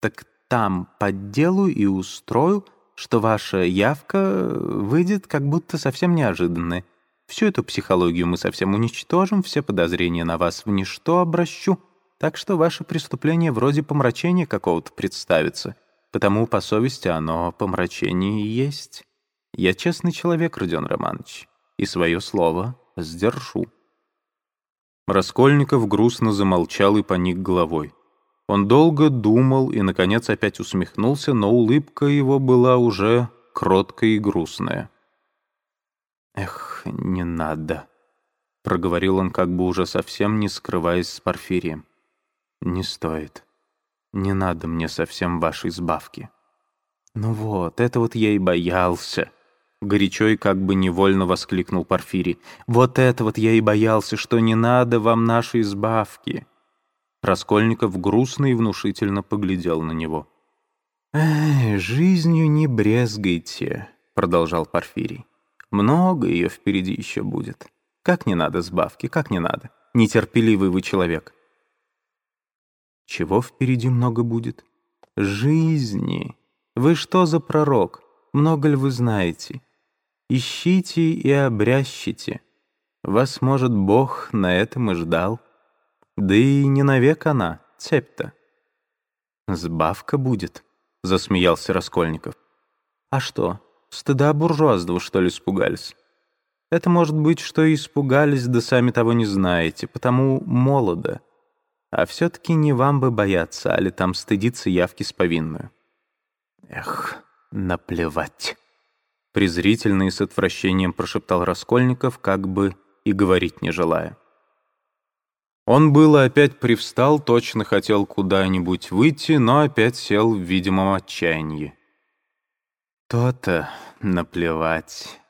Так там подделаю и устрою, что ваша явка выйдет как будто совсем неожиданная. Всю эту психологию мы совсем уничтожим, все подозрения на вас в ничто обращу, так что ваше преступление вроде помрачения какого-то представится, потому по совести оно помрачение и есть. Я честный человек, Родион Романович, и свое слово сдержу». Раскольников грустно замолчал и поник головой. Он долго думал и, наконец, опять усмехнулся, но улыбка его была уже кроткая и грустная. «Эх, не надо», — проговорил он, как бы уже совсем не скрываясь с Порфирием. «Не стоит. Не надо мне совсем вашей сбавки». «Ну вот, это вот я и боялся», — горячо и как бы невольно воскликнул Порфирий. «Вот это вот я и боялся, что не надо вам нашей сбавки». Раскольников грустно и внушительно поглядел на него. «Эх, жизнью не брезгайте», — продолжал Порфирий. «Много ее впереди еще будет. Как не надо сбавки, как не надо. Нетерпеливый вы человек». «Чего впереди много будет?» «Жизни. Вы что за пророк? Много ли вы знаете? Ищите и обрящите. Вас, может, Бог на этом и ждал». Да и не навек она, цепь-то. «Сбавка будет», — засмеялся Раскольников. «А что, стыда буржуазного, что ли, испугались?» «Это может быть, что и испугались, да сами того не знаете, потому молодо. А все-таки не вам бы бояться, а ли там стыдиться явки с повинную». «Эх, наплевать!» Презрительно и с отвращением прошептал Раскольников, как бы и говорить не желая. Он было опять привстал, точно хотел куда-нибудь выйти, но опять сел в видимом отчаянии. «То-то наплевать.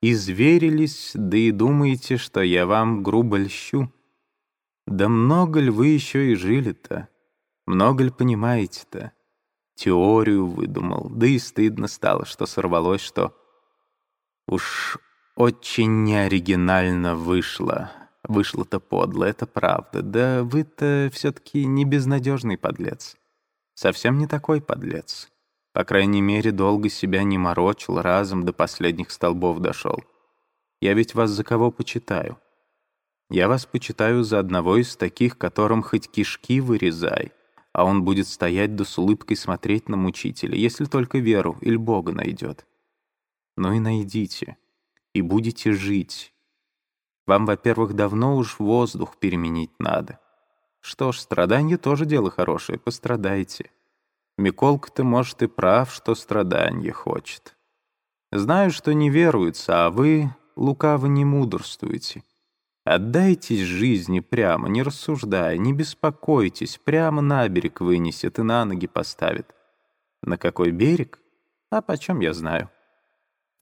Изверились, да и думаете, что я вам грубо льщу. Да много ли вы еще и жили-то? Много ли понимаете-то? Теорию выдумал, да и стыдно стало, что сорвалось, что... Уж очень неоригинально вышло». Вышло-то подло, это правда. Да вы-то все-таки не безнадежный подлец. Совсем не такой подлец. По крайней мере, долго себя не морочил, разом до последних столбов дошел. Я ведь вас за кого почитаю? Я вас почитаю за одного из таких, которым хоть кишки вырезай, а он будет стоять да с улыбкой смотреть на мучителя, если только веру или Бога найдет. Ну и найдите, и будете жить, вам, во-первых, давно уж воздух переменить надо. Что ж, страдание тоже дело хорошее, пострадайте. Миколка-то, может, и прав, что страдание хочет. Знаю, что не веруется, а вы лукаво не мудрствуете. Отдайтесь жизни прямо, не рассуждая, не беспокойтесь, прямо на берег вынесет и на ноги поставит. На какой берег? А почем я знаю?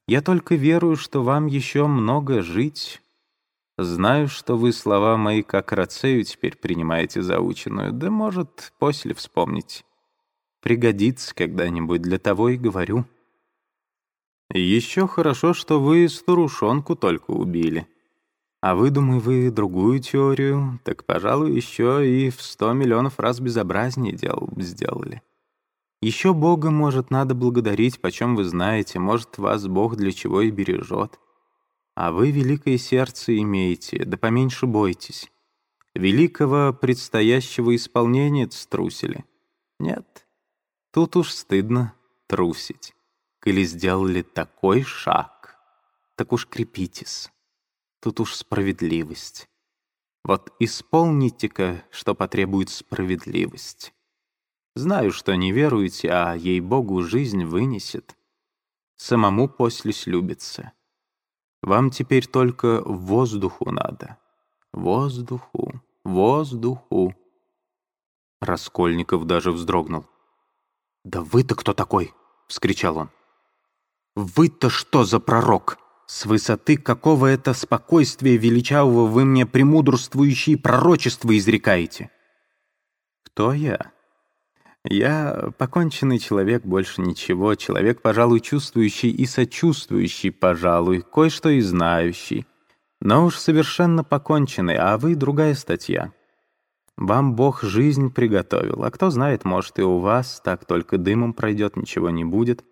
Я только верую, что вам еще много жить, Знаю, что вы слова мои как рацею теперь принимаете заученную, да, может, после вспомнить. Пригодится когда-нибудь, для того и говорю. Еще хорошо, что вы старушонку только убили. А вы, думаю, вы другую теорию, так, пожалуй, еще и в сто миллионов раз безобразнее дел сделали. Еще Бога, может, надо благодарить, почем вы знаете, может, вас Бог для чего и бережет. А вы великое сердце имеете, да поменьше бойтесь. Великого предстоящего исполнения струсили. Нет, тут уж стыдно трусить. Коли сделали такой шаг, так уж крепитесь. Тут уж справедливость. Вот исполните-ка, что потребует справедливость. Знаю, что не веруете, а ей-богу жизнь вынесет. Самому после слюбится. Вам теперь только воздуху надо. Воздуху, воздуху. Раскольников даже вздрогнул. «Да вы-то кто такой?» — вскричал он. «Вы-то что за пророк? С высоты какого это спокойствия величавого вы мне премудрствующие пророчества изрекаете?» «Кто я?» Я поконченный человек, больше ничего, человек, пожалуй, чувствующий и сочувствующий, пожалуй, кое-что и знающий, но уж совершенно поконченный, а вы другая статья. Вам Бог жизнь приготовил, а кто знает, может, и у вас так только дымом пройдет, ничего не будет.